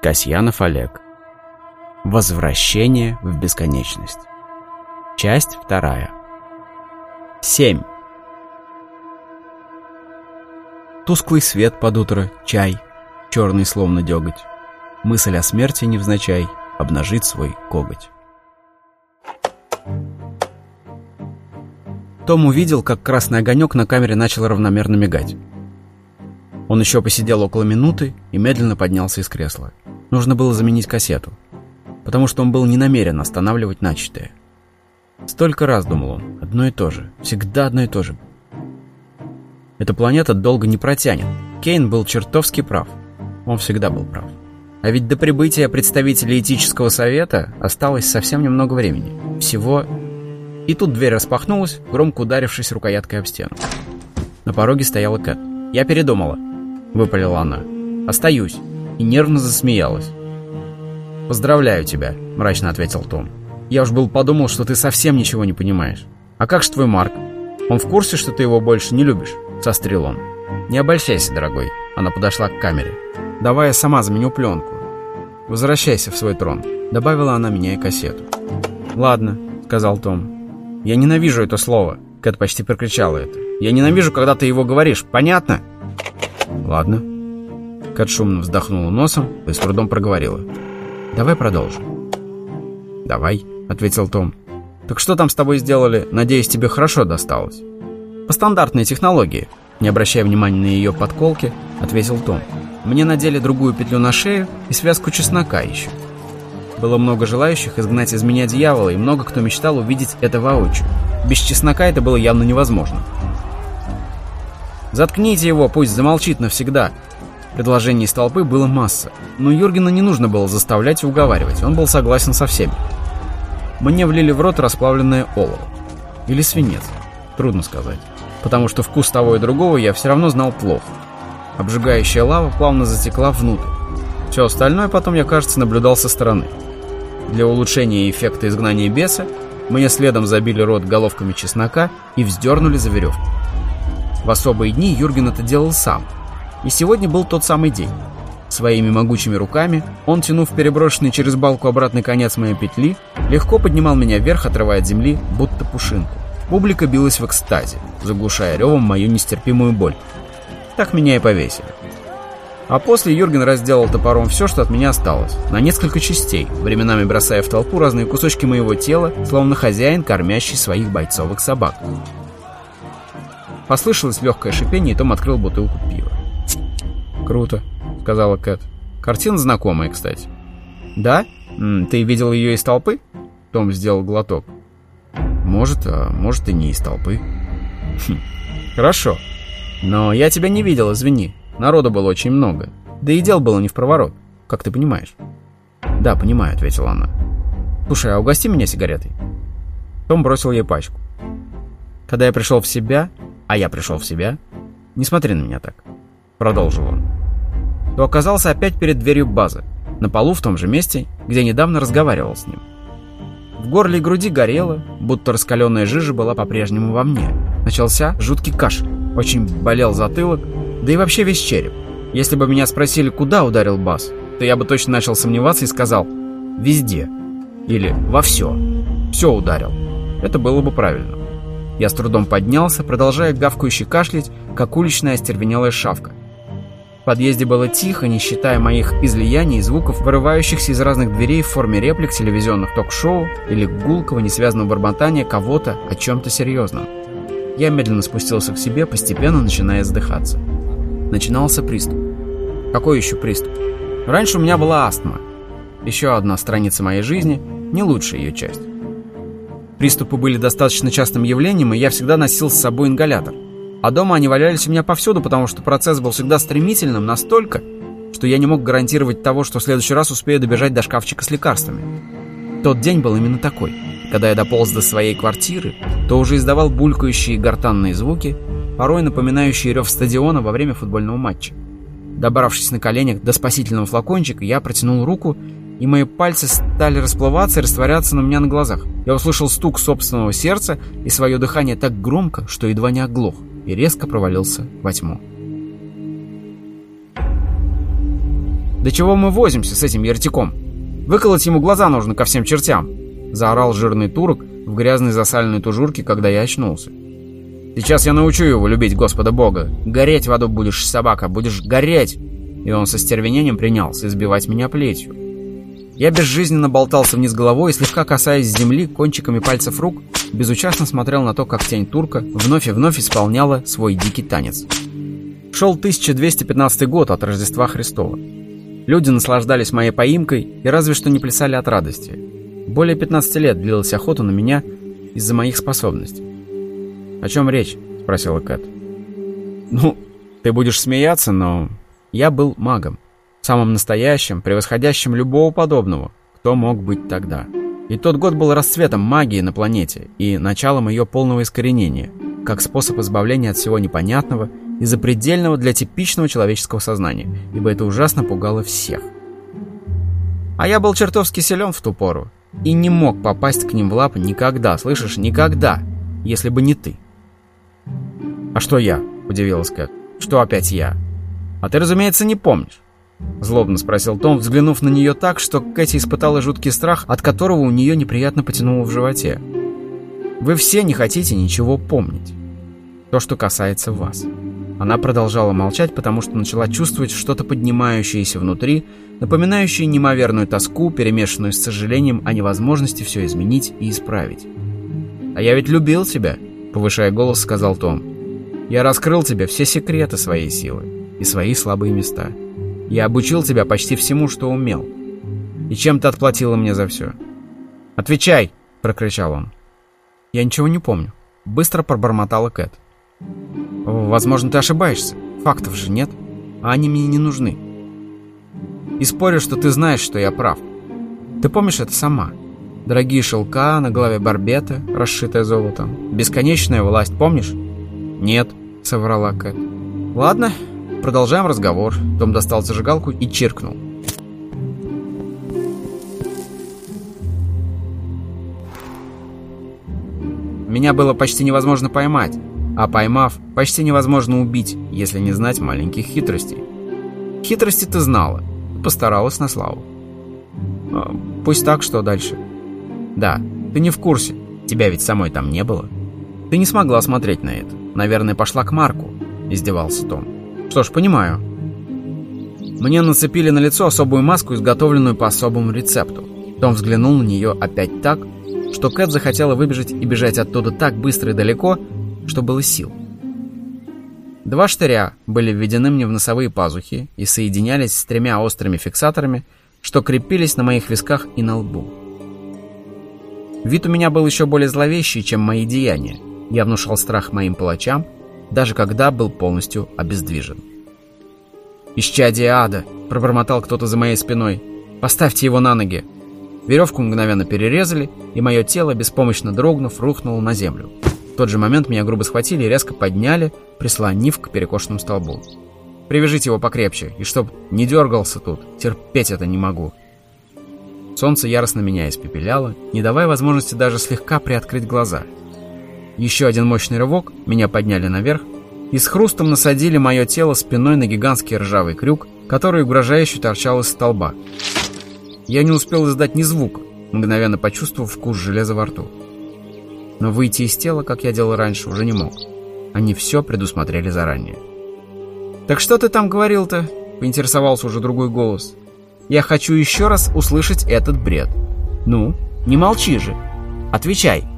Касьянов Олег. Возвращение в бесконечность. Часть вторая. 7. Тусклый свет под утро, чай, черный словно деготь. Мысль о смерти невзначай обнажит свой коготь. Том увидел, как красный огонек на камере начал равномерно мигать. Он еще посидел около минуты и медленно поднялся из кресла. Нужно было заменить кассету, потому что он был не намерен останавливать начатое. Столько раз думал он, одно и то же, всегда одно и то же. Эта планета долго не протянет. Кейн был чертовски прав. Он всегда был прав. А ведь до прибытия представителей этического совета осталось совсем немного времени. Всего... И тут дверь распахнулась, громко ударившись рукояткой об стену. На пороге стояла Кэт. «Я передумала», — выпалила она. «Остаюсь» и нервно засмеялась. «Поздравляю тебя», — мрачно ответил Том. «Я уж был подумал, что ты совсем ничего не понимаешь. А как же твой Марк? Он в курсе, что ты его больше не любишь?» — сострил он. «Не обольщайся, дорогой». Она подошла к камере. «Давай я сама заменю пленку. Возвращайся в свой трон», — добавила она, меняя кассету. «Ладно», — сказал Том. «Я ненавижу это слово». Кэт почти прокричала это. «Я ненавижу, когда ты его говоришь. Понятно?» «Ладно», Кат шумно вздохнула носом и с трудом проговорила. «Давай продолжим». «Давай», — ответил Том. «Так что там с тобой сделали? Надеюсь, тебе хорошо досталось». «По стандартной технологии», — не обращая внимания на ее подколки, ответил Том. «Мне надели другую петлю на шею и связку чеснока еще». Было много желающих изгнать из меня дьявола, и много кто мечтал увидеть это воочию. Без чеснока это было явно невозможно. «Заткните его, пусть замолчит навсегда», Предложений из толпы было масса, но Юргена не нужно было заставлять и уговаривать, он был согласен со всеми. Мне влили в рот расплавленное олово. Или свинец. Трудно сказать. Потому что вкус того и другого я все равно знал плохо. Обжигающая лава плавно затекла внутрь. Все остальное потом я, кажется, наблюдал со стороны. Для улучшения эффекта изгнания беса мне следом забили рот головками чеснока и вздернули за веревку. В особые дни Юрген это делал сам – и сегодня был тот самый день. Своими могучими руками он, тянув переброшенный через балку обратный конец моей петли, легко поднимал меня вверх, отрывая от земли, будто пушинку. Публика билась в экстазе, заглушая ревом мою нестерпимую боль. Так меня и повесили. А после Юрген разделал топором все, что от меня осталось, на несколько частей, временами бросая в толпу разные кусочки моего тела, словно хозяин, кормящий своих бойцовых собак. Послышалось легкое шипение, и Том открыл бутылку пива. «Круто», — сказала Кэт. «Картина знакомая, кстати». «Да? Ты видел ее из толпы?» Том сделал глоток. «Может, а может и не из толпы». Хм. «Хорошо. Но я тебя не видел, извини. Народу было очень много. Да и дел было не в проворот, как ты понимаешь». «Да, понимаю», — ответила она. «Слушай, а угости меня сигаретой». Том бросил ей пачку. Когда я пришел в себя, а я пришел в себя, не смотри на меня так, продолжил он то оказался опять перед дверью базы, на полу в том же месте, где недавно разговаривал с ним. В горле и груди горело, будто раскаленная жижа была по-прежнему во мне. Начался жуткий кашель, очень болел затылок, да и вообще весь череп. Если бы меня спросили, куда ударил бас, то я бы точно начал сомневаться и сказал «везде» или «во все». Все ударил. Это было бы правильно. Я с трудом поднялся, продолжая гавкающе кашлять, как уличная остервенелая шавка подъезде было тихо, не считая моих излияний и звуков, вырывающихся из разных дверей в форме реплик телевизионных ток-шоу или гулкого несвязанного бормотания кого-то о чем-то серьезном. Я медленно спустился к себе, постепенно начиная задыхаться. Начинался приступ. Какой еще приступ? Раньше у меня была астма. Еще одна страница моей жизни, не лучшая ее часть. Приступы были достаточно частым явлением, и я всегда носил с собой ингалятор – а дома они валялись у меня повсюду, потому что процесс был всегда стремительным настолько, что я не мог гарантировать того, что в следующий раз успею добежать до шкафчика с лекарствами. Тот день был именно такой. Когда я дополз до своей квартиры, то уже издавал булькающие гортанные звуки, порой напоминающие рев стадиона во время футбольного матча. Добравшись на коленях до спасительного флакончика, я протянул руку и мои пальцы стали расплываться и растворяться на меня на глазах. Я услышал стук собственного сердца и свое дыхание так громко, что едва не оглох, и резко провалился во тьму. «Да чего мы возимся с этим ертиком? Выколоть ему глаза нужно ко всем чертям!» Заорал жирный турок в грязной засаленной тужурке, когда я очнулся. «Сейчас я научу его любить Господа Бога. Гореть в аду будешь, собака, будешь гореть!» И он со стервенением принялся избивать меня плетью. Я безжизненно болтался вниз головой и, слегка касаясь земли кончиками пальцев рук, безучастно смотрел на то, как тень турка вновь и вновь исполняла свой дикий танец. Шел 1215 год от Рождества Христова. Люди наслаждались моей поимкой и разве что не плясали от радости. Более 15 лет длилась охота на меня из-за моих способностей. «О чем речь?» — спросила Кэт. «Ну, ты будешь смеяться, но я был магом. Самым настоящим, превосходящим любого подобного, кто мог быть тогда. И тот год был расцветом магии на планете и началом ее полного искоренения, как способ избавления от всего непонятного и запредельного для типичного человеческого сознания, ибо это ужасно пугало всех. А я был чертовски силен в ту пору и не мог попасть к ним в лапы никогда, слышишь, никогда, если бы не ты. «А что я?» – удивилась Кэт. «Что опять я?» «А ты, разумеется, не помнишь. Злобно спросил Том, взглянув на нее так, что Кэти испытала жуткий страх, от которого у нее неприятно потянуло в животе. «Вы все не хотите ничего помнить. То, что касается вас». Она продолжала молчать, потому что начала чувствовать что-то поднимающееся внутри, напоминающее неимоверную тоску, перемешанную с сожалением о невозможности все изменить и исправить. «А я ведь любил тебя», — повышая голос, сказал Том. «Я раскрыл тебе все секреты своей силы и свои слабые места». Я обучил тебя почти всему, что умел. И чем ты отплатила мне за все?» «Отвечай!» — прокричал он. «Я ничего не помню». Быстро пробормотала Кэт. «Возможно, ты ошибаешься. Фактов же нет. А они мне не нужны. И спорю, что ты знаешь, что я прав. Ты помнишь это сама? Дорогие шелка, на голове барбета, расшитая золотом. Бесконечная власть, помнишь?» «Нет», — соврала Кэт. «Ладно, Продолжаем разговор. Том достал зажигалку и чиркнул. Меня было почти невозможно поймать, а поймав, почти невозможно убить, если не знать маленьких хитростей. Хитрости ты знала, постаралась на славу. А, пусть так, что дальше? Да, ты не в курсе, тебя ведь самой там не было. Ты не смогла смотреть на это. Наверное, пошла к Марку, издевался Том. Что ж, понимаю. Мне нацепили на лицо особую маску, изготовленную по особому рецепту. Том взглянул на нее опять так, что Кэт захотела выбежать и бежать оттуда так быстро и далеко, что было сил. Два штыря были введены мне в носовые пазухи и соединялись с тремя острыми фиксаторами, что крепились на моих висках и на лбу. Вид у меня был еще более зловещий, чем мои деяния. Я внушал страх моим палачам — даже когда был полностью обездвижен. «Исчадие ада!» — пробормотал кто-то за моей спиной. «Поставьте его на ноги!» Веревку мгновенно перерезали, и мое тело, беспомощно дрогнув, рухнуло на землю. В тот же момент меня грубо схватили и резко подняли, прислонив к перекошенному столбу. «Привяжите его покрепче, и чтоб не дергался тут, терпеть это не могу!» Солнце яростно меня испепеляло, не давая возможности даже слегка приоткрыть глаза — еще один мощный рывок, меня подняли наверх и с хрустом насадили мое тело спиной на гигантский ржавый крюк, который угрожающе торчал из столба. Я не успел издать ни звука, мгновенно почувствовав вкус железа во рту. Но выйти из тела, как я делал раньше, уже не мог. Они все предусмотрели заранее. «Так что ты там говорил-то?» — поинтересовался уже другой голос. «Я хочу еще раз услышать этот бред. Ну, не молчи же. Отвечай!»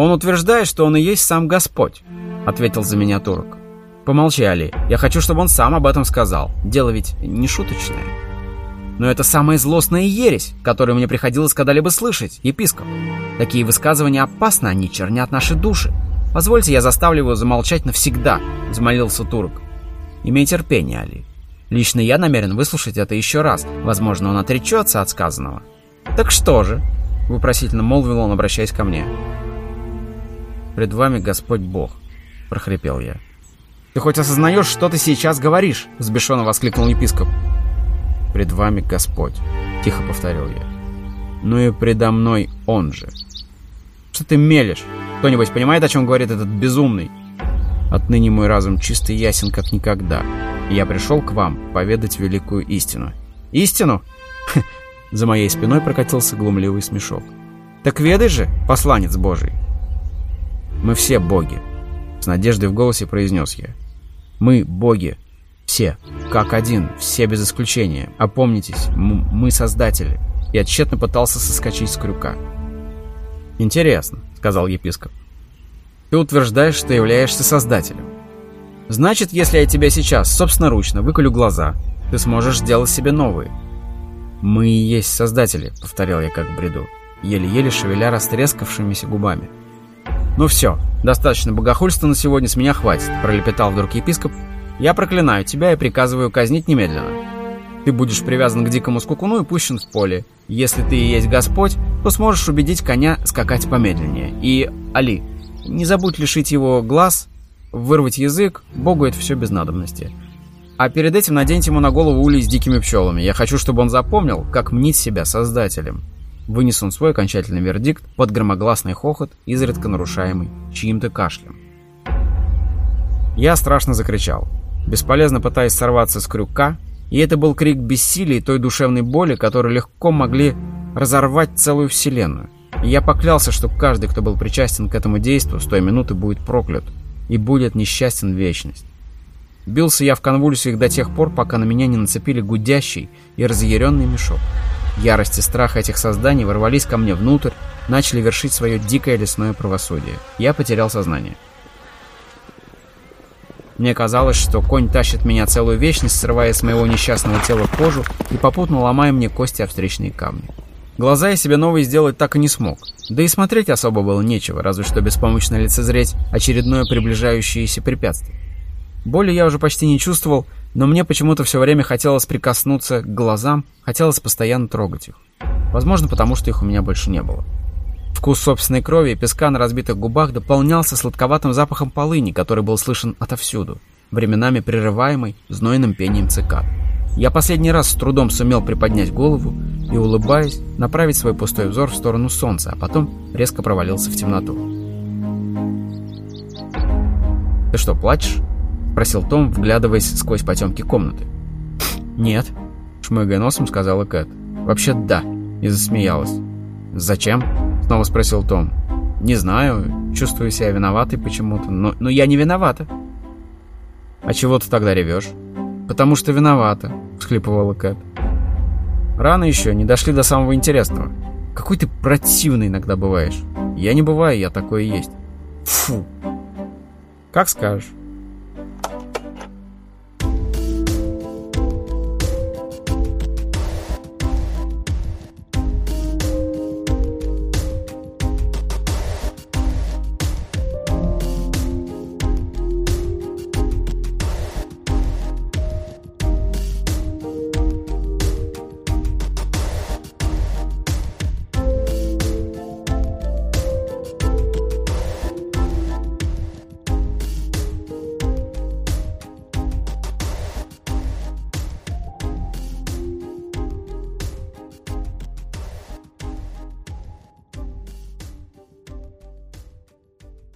«Он утверждает, что он и есть сам Господь», — ответил за меня турок. «Помолчи, Али. Я хочу, чтобы он сам об этом сказал. Дело ведь не шуточное». «Но это самая злостная ересь, которую мне приходилось когда-либо слышать, епископ. Такие высказывания опасны, они чернят наши души. Позвольте, я заставлю его замолчать навсегда», — взмолился турок. «Имей терпение, Али. Лично я намерен выслушать это еще раз. Возможно, он отречется от сказанного». «Так что же?» — вопросительно молвил он, обращаясь ко мне пред вами Господь Бог», — прохрипел я. «Ты хоть осознаешь, что ты сейчас говоришь?» — взбешенно воскликнул епископ. «Пред вами Господь», — тихо повторил я. «Ну и предо мной он же». «Что ты мелешь? Кто-нибудь понимает, о чем говорит этот безумный?» «Отныне мой разум чистый и ясен, как никогда. Я пришел к вам поведать великую истину». «Истину?» За моей спиной прокатился глумливый смешок. «Так ведай же, посланец Божий!» «Мы все боги», — с надеждой в голосе произнес я. «Мы боги, все, как один, все без исключения. Опомнитесь, мы создатели. Я тщетно пытался соскочить с крюка. «Интересно», — сказал епископ. «Ты утверждаешь, что являешься создателем. Значит, если я тебя сейчас собственноручно выколю глаза, ты сможешь сделать себе новые». «Мы и есть создатели», — повторял я как бреду, еле-еле шевеля растрескавшимися губами. «Ну все, достаточно богохульства на сегодня с меня хватит», — пролепетал вдруг епископ я проклинаю тебя и приказываю казнить немедленно. Ты будешь привязан к дикому скукуну и пущен в поле. Если ты и есть Господь, то сможешь убедить коня скакать помедленнее. И, Али, не забудь лишить его глаз, вырвать язык, Богу это все без надобности. А перед этим наденьте ему на голову улей с дикими пчелами. Я хочу, чтобы он запомнил, как мнить себя создателем. Вынес он свой окончательный вердикт под громогласный хохот, изредка нарушаемый чьим-то кашлем. Я страшно закричал бесполезно пытаясь сорваться с крюка, и это был крик бессилия и той душевной боли, которые легко могли разорвать целую вселенную. И я поклялся, что каждый, кто был причастен к этому действию, с той минуты будет проклят и будет несчастен вечность. Бился я в конвульсиях до тех пор, пока на меня не нацепили гудящий и разъяренный мешок. Ярость и страх этих созданий ворвались ко мне внутрь, начали вершить свое дикое лесное правосудие. Я потерял сознание. Мне казалось, что конь тащит меня целую вечность, срывая с моего несчастного тела кожу и попутно ломая мне кости о встречные камни. Глаза я себе новые сделать так и не смог. Да и смотреть особо было нечего, разве что беспомощно лицезреть очередное приближающееся препятствие. Боли я уже почти не чувствовал, но мне почему-то все время хотелось прикоснуться к глазам, хотелось постоянно трогать их. Возможно, потому что их у меня больше не было. Вкус собственной крови и песка на разбитых губах дополнялся сладковатым запахом полыни, который был слышен отовсюду, временами прерываемый знойным пением цикад. Я последний раз с трудом сумел приподнять голову и, улыбаясь, направить свой пустой взор в сторону солнца, а потом резко провалился в темноту. «Ты что, плачешь?» — просил Том, вглядываясь сквозь потемки комнаты. «Нет», — шмыгая носом, сказала Кэт. «Вообще да», — и засмеялась. «Зачем?» Снова спросил Том. «Не знаю. Чувствую себя виноватой почему-то. Но, но я не виновата». «А чего ты тогда ревешь?» «Потому что виновата», — всхлипывала Кэт. «Рано еще, не дошли до самого интересного. Какой ты противный иногда бываешь. Я не бываю, я такой и есть». «Фу!» «Как скажешь».